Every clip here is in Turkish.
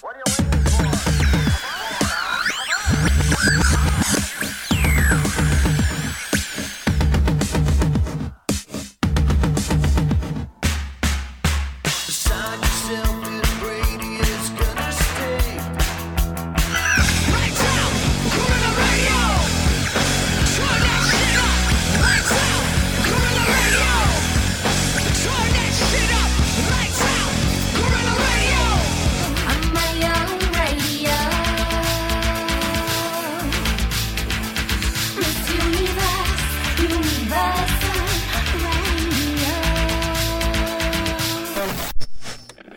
What are you waiting for?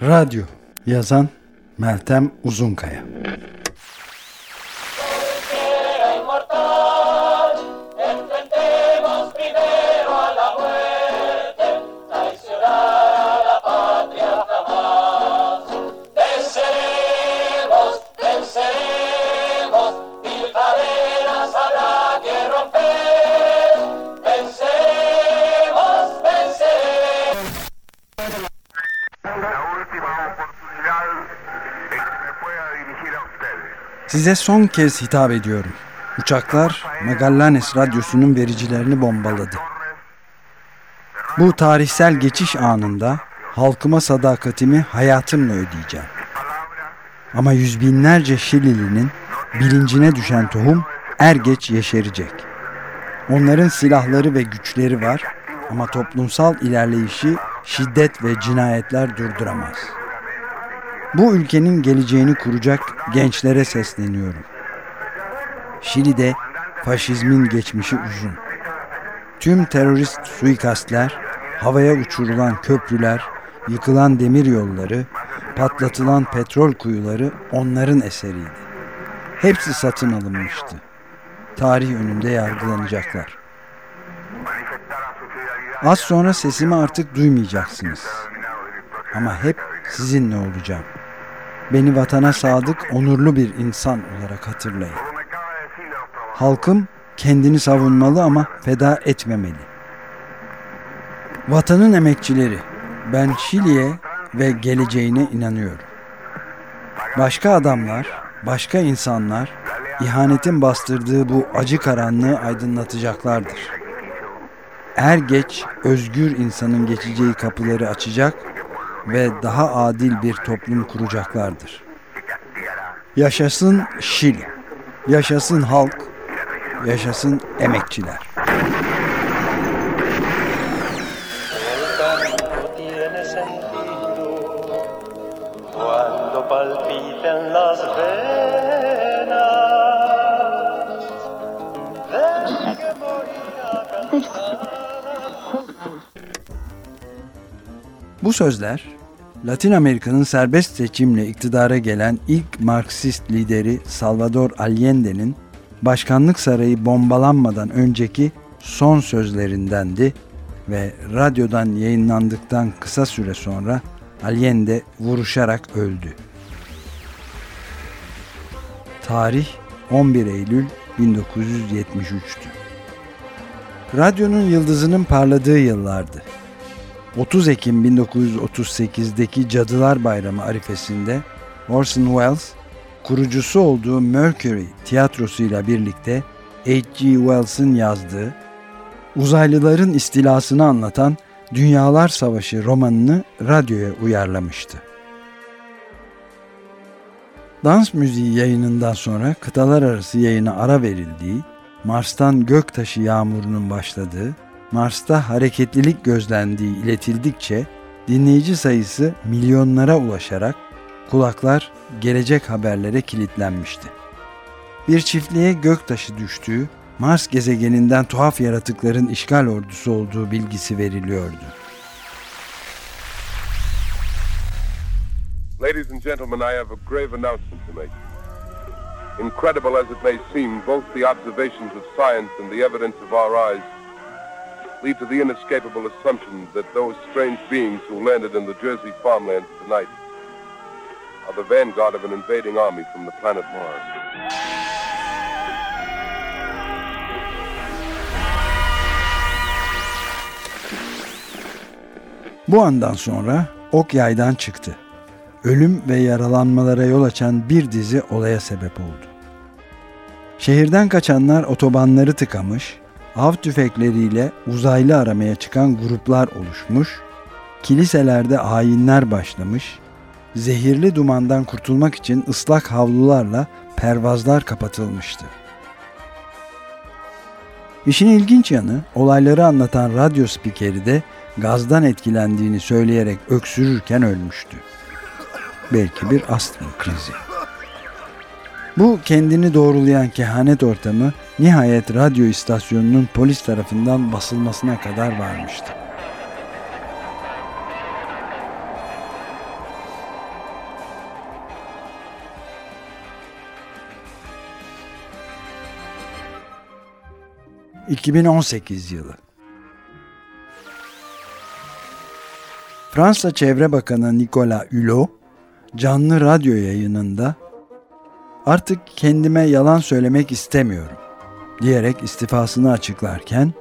Radyo yazan Meltem Uzunkaya Size son kez hitap ediyorum. Uçaklar Magallanes radyosunun vericilerini bombaladı. Bu tarihsel geçiş anında halkıma sadakatimi hayatımla ödeyeceğim. Ama yüz binlerce Şilili'nin bilincine düşen tohum er geç yeşerecek. Onların silahları ve güçleri var ama toplumsal ilerleyişi şiddet ve cinayetler durduramaz.'' Bu ülkenin geleceğini kuracak gençlere sesleniyorum. Şili'de faşizmin geçmişi uzun. Tüm terörist suikastler, havaya uçurulan köprüler, yıkılan demir yolları, patlatılan petrol kuyuları onların eseriydi. Hepsi satın alınmıştı. Tarih önünde yargılanacaklar. Az sonra sesimi artık duymayacaksınız. Ama hep sizinle olacağım. Beni vatana sadık, onurlu bir insan olarak hatırlayın. Halkım kendini savunmalı ama feda etmemeli. Vatanın emekçileri, ben Şili'ye ve geleceğine inanıyorum. Başka adamlar, başka insanlar ihanetin bastırdığı bu acı karanlığı aydınlatacaklardır. Er geç özgür insanın geçeceği kapıları açacak ve daha adil bir toplum kuracaklardır. Yaşasın Şili, yaşasın halk, yaşasın emekçiler. Bu sözler Latin Amerika'nın serbest seçimle iktidara gelen ilk Marksist lideri Salvador Allende'nin başkanlık sarayı bombalanmadan önceki son sözlerindendi ve radyodan yayınlandıktan kısa süre sonra Allende vuruşarak öldü. Tarih 11 Eylül 1973'tü. Radyonun yıldızının parladığı yıllardı. 30 Ekim 1938'deki Cadılar Bayramı arifesinde Orson Welles kurucusu olduğu Mercury tiyatrosuyla birlikte H.G. Wells'ın yazdığı uzaylıların istilasını anlatan Dünyalar Savaşı romanını radyoya uyarlamıştı. Dans müziği yayınından sonra kıtalar arası yayına ara verildiği, Mars'tan göktaşı yağmurunun başladığı Mars'ta hareketlilik gözlendiği iletildikçe dinleyici sayısı milyonlara ulaşarak kulaklar gelecek haberlere kilitlenmişti. Bir çiftliğe göktaşı düştüğü, Mars gezegeninden tuhaf yaratıkların işgal ordusu olduğu bilgisi veriliyordu. Ladies and gentlemen, I have a grave announcement to make. Incredible as it may seem, both the observations of science and the evidence of our eyes lead to the inescapable assumption that those strange beings who landed in the Jersey farmlands tonight are the vanguard of an invading army from the planet Mars. Bu andan sonra ok yaydan çıktı. Ölüm ve yaralanmalara yol açan bir dizi olaya sebep oldu. Şehirden kaçanlar otobanları tıkamış, av tüfekleriyle uzaylı aramaya çıkan gruplar oluşmuş, kiliselerde ayinler başlamış, zehirli dumandan kurtulmak için ıslak havlularla pervazlar kapatılmıştı. İşin ilginç yanı olayları anlatan radyo spikeri de gazdan etkilendiğini söyleyerek öksürürken ölmüştü. Belki bir astım krizi. Bu kendini doğrulayan kehanet ortamı nihayet radyo istasyonunun polis tarafından basılmasına kadar varmıştı. ...2018 yılı. Fransa Çevre Bakanı Nicolas Hulot, canlı radyo yayınında artık kendime yalan söylemek istemiyorum diyerek istifasını açıklarken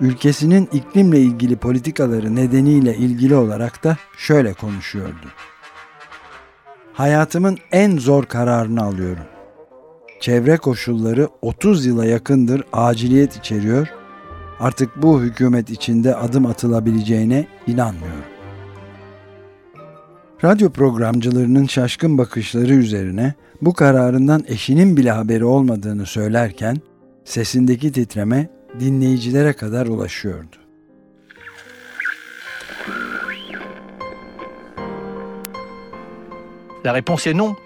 ülkesinin iklimle ilgili politikaları nedeniyle ilgili olarak da şöyle konuşuyordu. Hayatımın en zor kararını alıyorum. Çevre koşulları 30 yıla yakındır aciliyet içeriyor. Artık bu hükümet içinde adım atılabileceğine inanmıyorum. Radyo programcılarının şaşkın bakışları üzerine bu kararından eşinin bile haberi olmadığını söylerken sesindeki titreme dinleyicilere kadar ulaşıyordu. La réponse est non.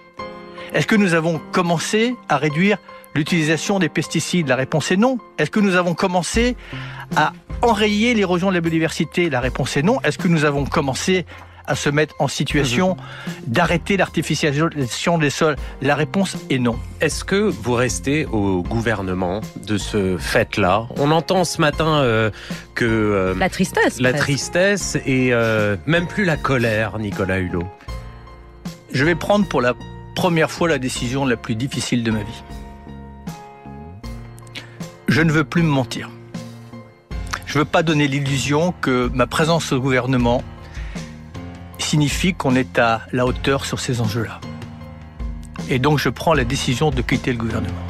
Est-ce que nous avons commencé à réduire l'utilisation des pesticides La réponse est non. Est-ce que nous avons commencé à enrayer l'érosion de la biodiversité La réponse est non. Est-ce que nous avons commencé à se mettre en situation d'arrêter l'artificialisation des sols La réponse est non. Est-ce que vous restez au gouvernement de ce fait-là? On entend ce matin euh, que... euh, La tristesse. la presque. tristesse et euh, même plus la colère, Nicolas Hulot. Je vais prendre pour la première fois la décision la plus difficile de ma vie. Je ne veux plus me mentir. Je ne veux pas donner l'illusion que ma présence au gouvernement signifie qu'on est à la hauteur sur ces enjeux-là. Et donc je prends la décision de quitter le gouvernement.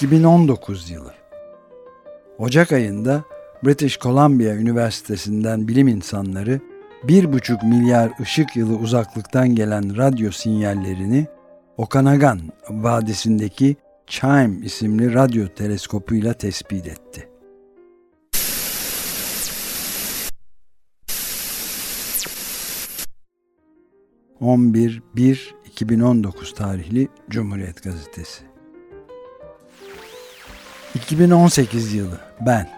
...2019 yılı. Ocak ayında British Columbia Üniversitesi'nden bilim insanları... ...1,5 milyar ışık yılı uzaklıktan gelen radyo sinyallerini... Okanagan Vadisi'ndeki Chime isimli radyo teleskopuyla tespit etti. ...11.1.2019 tarihli Cumhuriyet Gazetesi. 2018 yılı ben.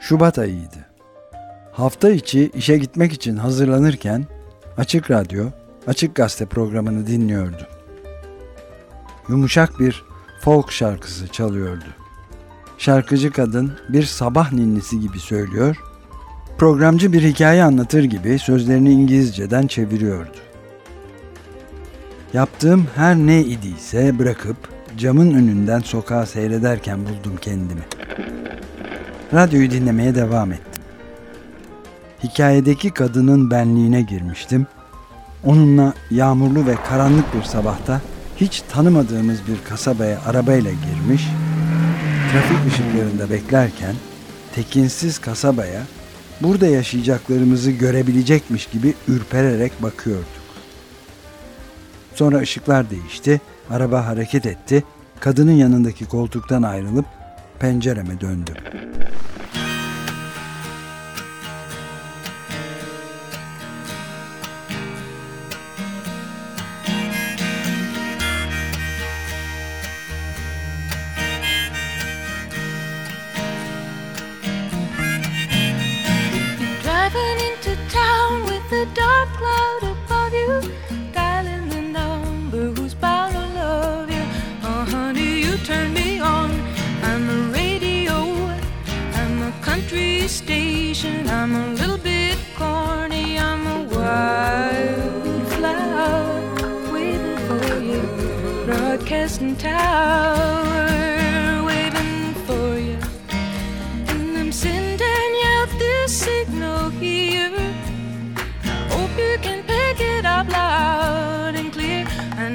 Şubat ayıydı. Hafta içi işe gitmek için hazırlanırken Açık Radyo, Açık Gazete programını dinliyordum. Yumuşak bir folk şarkısı çalıyordu. Şarkıcı kadın bir sabah ninnisi gibi söylüyor, programcı bir hikaye anlatır gibi sözlerini İngilizceden çeviriyordu. Yaptığım her ne idiyse bırakıp camın önünden sokağa seyrederken buldum kendimi. Radyoyu dinlemeye devam ettim. Hikayedeki kadının benliğine girmiştim. Onunla yağmurlu ve karanlık bir sabahta hiç tanımadığımız bir kasabaya arabayla girmiş, trafik ışıklarında beklerken tekinsiz kasabaya burada yaşayacaklarımızı görebilecekmiş gibi ürpererek bakıyorduk. Sonra ışıklar değişti, araba hareket etti, kadının yanındaki koltuktan ayrılıp pencereme döndüm.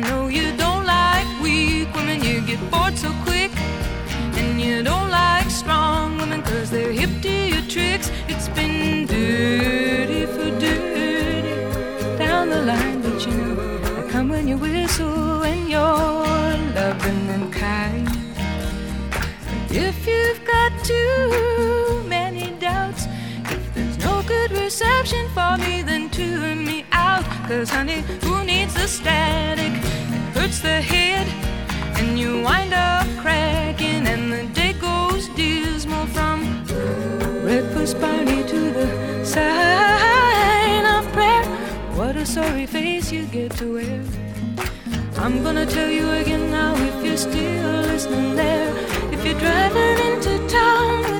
Know you don't like weak women, you get bored so quick. And you don't like strong women cause they're hip to your tricks. It's been dirty for dirty down the line, but you know I come when you whistle and you're loving and kind. If you've got too many doubts, if there's no good reception for me, then tune me out. Cause honey, who needs the static? Hurts the head, and you wind up cracking, and the day goes dismal from breakfast party to the sign of prayer. What a sorry face you get to wear. I'm gonna tell you again now if you're still listening there. If you're driving into town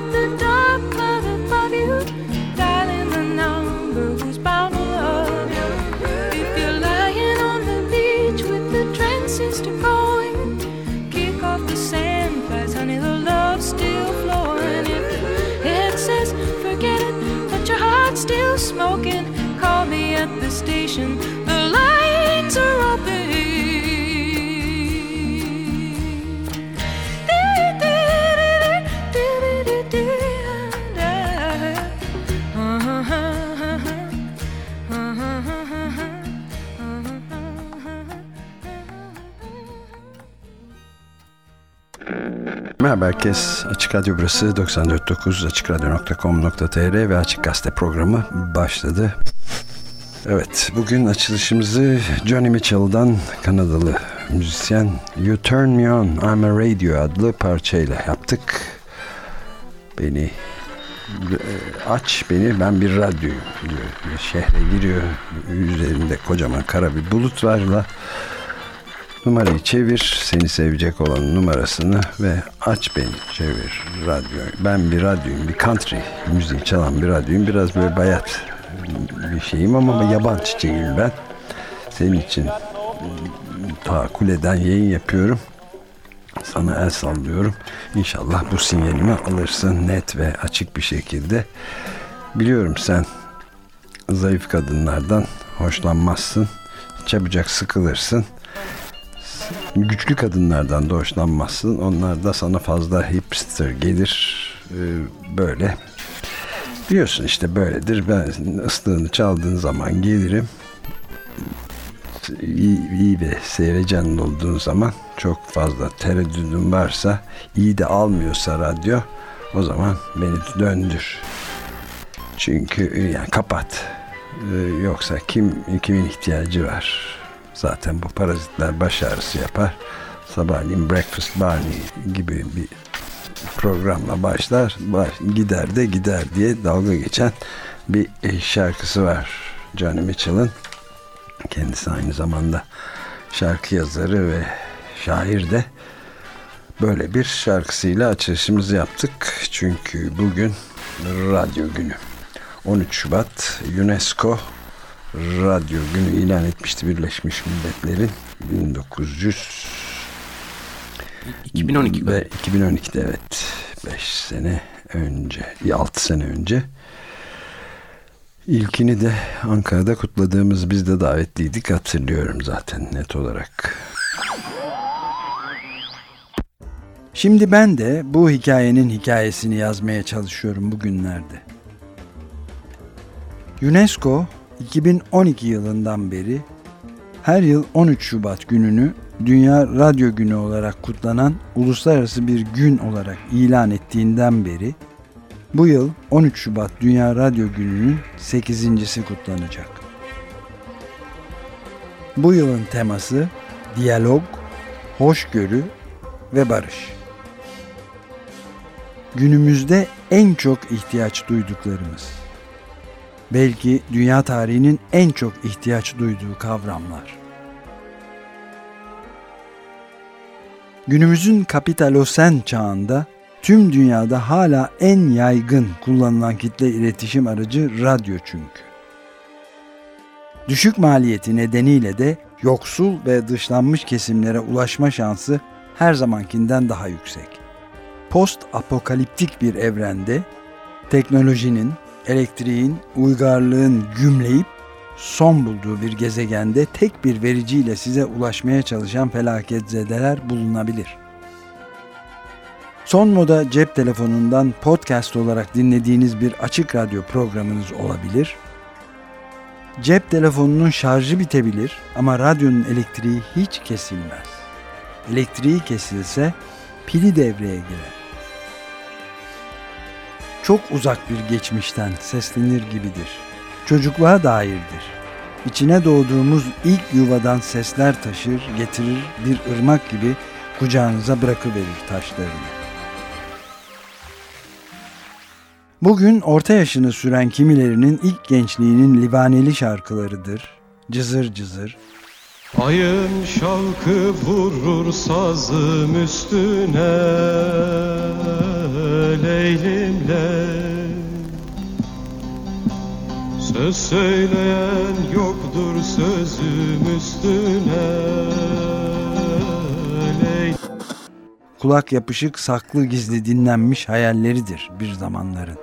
smoking, call me at the station. Merhaba herkes. Açık Radyo burası 94.9 AçıkRadyo.com.tr ve Açık Gazete programı başladı. Evet, bugün açılışımızı Johnny Mitchell'dan Kanadalı müzisyen You Turn Me On, I'm a Radio adlı parçayla yaptık. Beni e, aç beni ben bir radyoyum diyor. Şehre giriyor. Üzerinde kocaman kara bir bulut varla numarayı çevir seni sevecek olan numarasını ve aç beni çevir radyo. Ben bir radyoyum bir country müziği çalan bir radyoyum. Biraz böyle bayat bir şeyim ama yaban çiçeğiyim ben. Senin için ta kuleden yayın yapıyorum. Sana el sallıyorum. İnşallah bu sinyalimi alırsın net ve açık bir şekilde. Biliyorum sen zayıf kadınlardan hoşlanmazsın. Çabucak sıkılırsın. Güçlü kadınlardan da hoşlanmazsın. Onlar da sana fazla hipster gelir. Ee, böyle. Biliyorsun işte böyledir. Ben ıslığını çaldığın zaman gelirim. İyi, iyi ve sevecen olduğun zaman çok fazla tereddüdün varsa iyi de almıyorsa radyo o zaman beni döndür. Çünkü yani kapat. Ee, yoksa kim kimin ihtiyacı var? Zaten bu parazitler baş ağrısı yapar. Sabahleyin Breakfast Barney gibi bir programla başlar. Baş, gider de gider diye dalga geçen bir şarkısı var. Johnny Mitchell'ın. Kendisi aynı zamanda şarkı yazarı ve şair de. Böyle bir şarkısıyla açılışımızı yaptık. Çünkü bugün radyo günü. 13 Şubat UNESCO radyo günü ilan etmişti Birleşmiş Milletler'in 1900 2012 ve 2012'de evet 5 sene önce 6 sene önce İlkini de Ankara'da kutladığımız biz de davetliydik hatırlıyorum zaten net olarak. Şimdi ben de bu hikayenin hikayesini yazmaya çalışıyorum bugünlerde. UNESCO 2012 yılından beri her yıl 13 Şubat gününü Dünya Radyo Günü olarak kutlanan uluslararası bir gün olarak ilan ettiğinden beri bu yıl 13 Şubat Dünya Radyo Günü'nün 8.si kutlanacak. Bu yılın teması diyalog, hoşgörü ve barış. Günümüzde en çok ihtiyaç duyduklarımız. Belki dünya tarihinin en çok ihtiyaç duyduğu kavramlar. Günümüzün kapitalosen çağında tüm dünyada hala en yaygın kullanılan kitle iletişim aracı radyo çünkü. Düşük maliyeti nedeniyle de yoksul ve dışlanmış kesimlere ulaşma şansı her zamankinden daha yüksek. Post apokaliptik bir evrende teknolojinin, elektriğin, uygarlığın gümleyip son bulduğu bir gezegende tek bir vericiyle size ulaşmaya çalışan felaketzedeler bulunabilir. Son moda cep telefonundan podcast olarak dinlediğiniz bir açık radyo programınız olabilir. Cep telefonunun şarjı bitebilir ama radyonun elektriği hiç kesilmez. Elektriği kesilse pili devreye girer. Çok uzak bir geçmişten seslenir gibidir. Çocukluğa dairdir. İçine doğduğumuz ilk yuvadan sesler taşır, getirir bir ırmak gibi kucağınıza bırakıverir taşlarını. Bugün orta yaşını süren kimilerinin ilk gençliğinin livaneli şarkılarıdır. Cızır cızır. Ayın şalkı vurur sazım üstüne Leylimle Söz söyleyen yoktur sözüm üstüne Kulak yapışık saklı gizli dinlenmiş hayalleridir bir zamanların.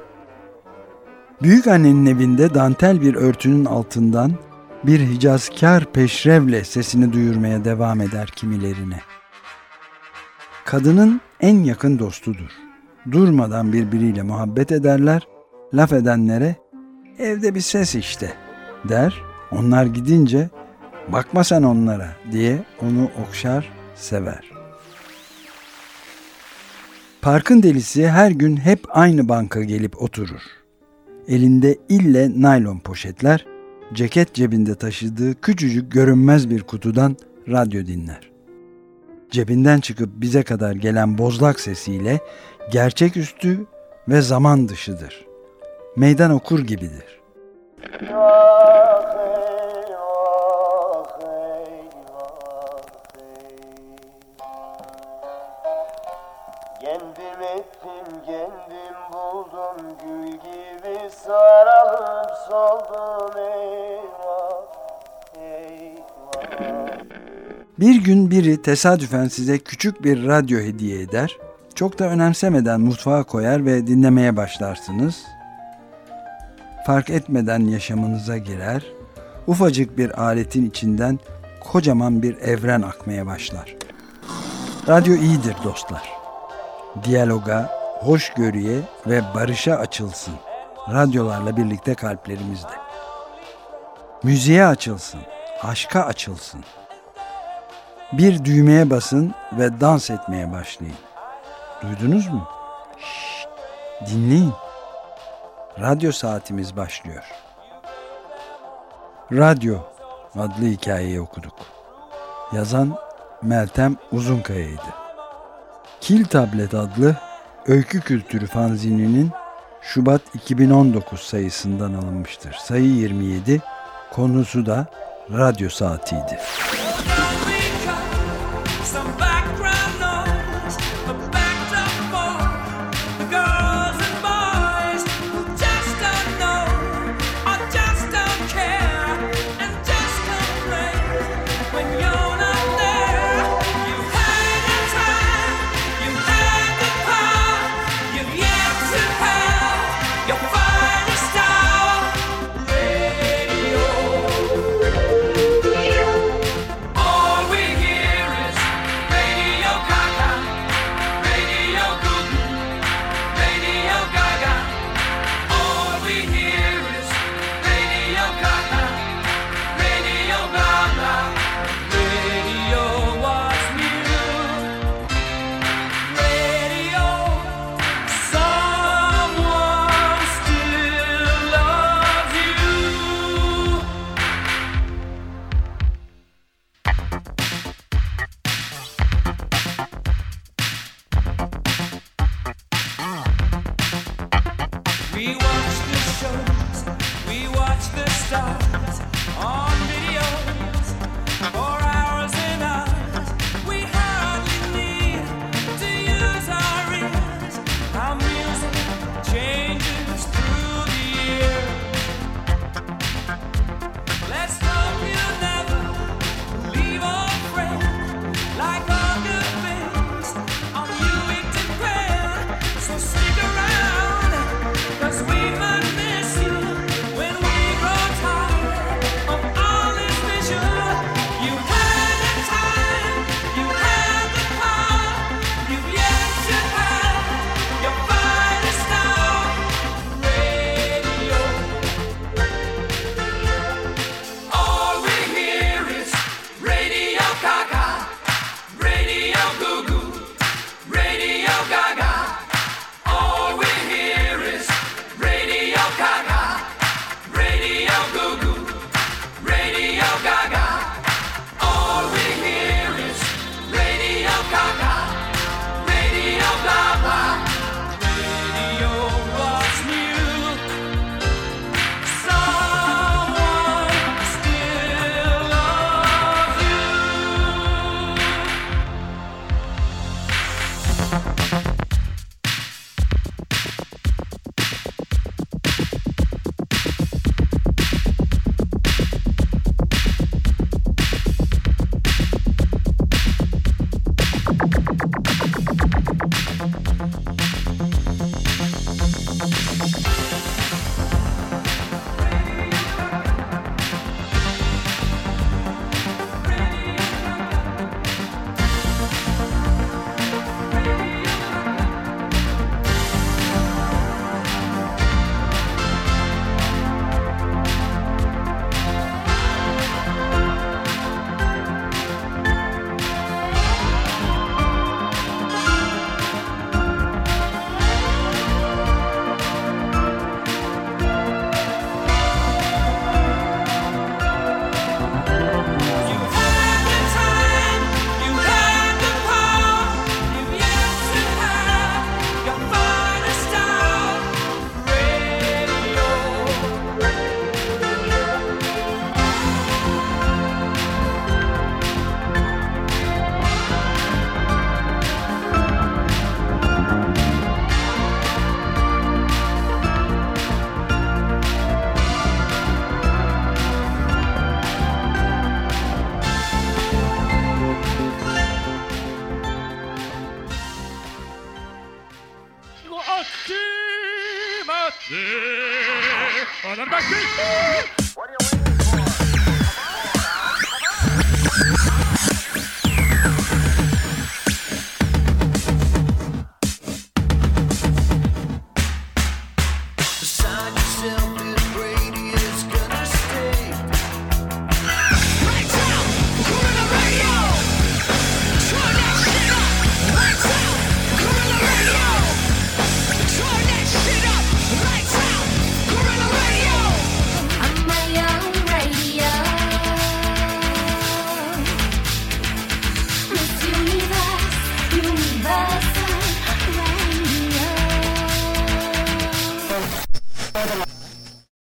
Büyük annenin evinde dantel bir örtünün altından bir hicazkar peşrevle sesini duyurmaya devam eder kimilerine. Kadının en yakın dostudur. Durmadan birbiriyle muhabbet ederler, laf edenlere evde bir ses işte der. Onlar gidince bakma sen onlara diye onu okşar, sever. Parkın delisi her gün hep aynı banka gelip oturur. Elinde ille naylon poşetler, ceket cebinde taşıdığı küçücük görünmez bir kutudan radyo dinler. Cebinden çıkıp bize kadar gelen bozlak sesiyle gerçeküstü ve zaman dışıdır. Meydan okur gibidir. Kendim ettim, kendim buldum Gül gibi sarılıp soldum eyvah, Bir gün biri tesadüfen size küçük bir radyo hediye eder. Çok da önemsemeden mutfağa koyar ve dinlemeye başlarsınız. Fark etmeden yaşamınıza girer. Ufacık bir aletin içinden kocaman bir evren akmaya başlar. Radyo iyidir dostlar. Diyaloga, hoşgörüye ve barışa açılsın. Radyolarla birlikte kalplerimizde. Müziğe açılsın, aşka açılsın. Bir düğmeye basın ve dans etmeye başlayın. Duydunuz mu? Şşt, dinleyin. Radyo saatimiz başlıyor. Radyo adlı hikayeyi okuduk. Yazan Meltem Uzunkaya'ydı. Kil Tablet adlı öykü kültürü fanzininin Şubat 2019 sayısından alınmıştır. Sayı 27, konusu da radyo saatiydi.